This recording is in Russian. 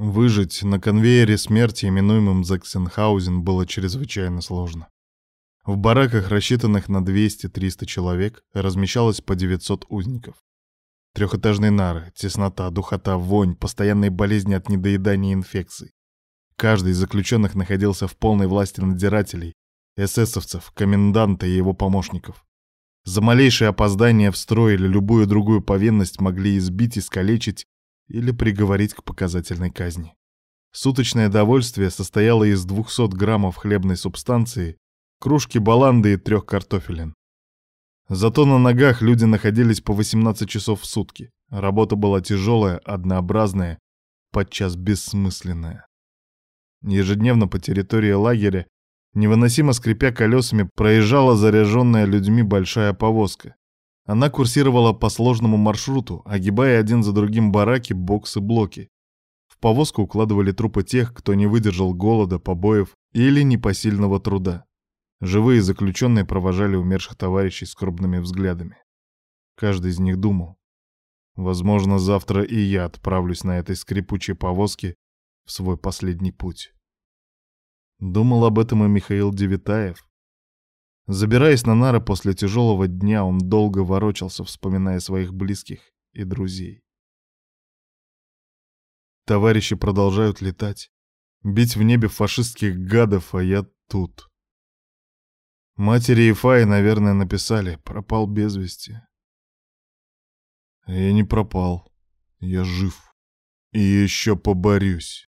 Выжить на конвейере смерти, именуемом Заксенхаузен, было чрезвычайно сложно. В бараках, рассчитанных на 200-300 человек, размещалось по 900 узников. Трехэтажные нары, теснота, духота, вонь, постоянные болезни от недоедания и инфекций. Каждый из заключенных находился в полной власти надзирателей, эсэсовцев, коменданта и его помощников. За малейшее опоздание в строй или любую другую повинность могли избить, искалечить или приговорить к показательной казни. Суточное довольствие состояло из 200 граммов хлебной субстанции, кружки баланды и трех картофелин. Зато на ногах люди находились по 18 часов в сутки. Работа была тяжелая, однообразная, подчас бессмысленная. Ежедневно по территории лагеря, невыносимо скрипя колесами, проезжала заряженная людьми большая повозка. Она курсировала по сложному маршруту, огибая один за другим бараки, боксы-блоки. В повозку укладывали трупы тех, кто не выдержал голода, побоев или непосильного труда. Живые заключенные провожали умерших товарищей скорбными взглядами. Каждый из них думал, возможно, завтра и я отправлюсь на этой скрипучей повозке в свой последний путь. Думал об этом и Михаил Девитаев. Забираясь на нары после тяжелого дня, он долго ворочался, вспоминая своих близких и друзей. Товарищи продолжают летать, бить в небе фашистских гадов, а я тут. Матери и Фаи, наверное, написали «пропал без вести». Я не пропал. Я жив. И еще поборюсь.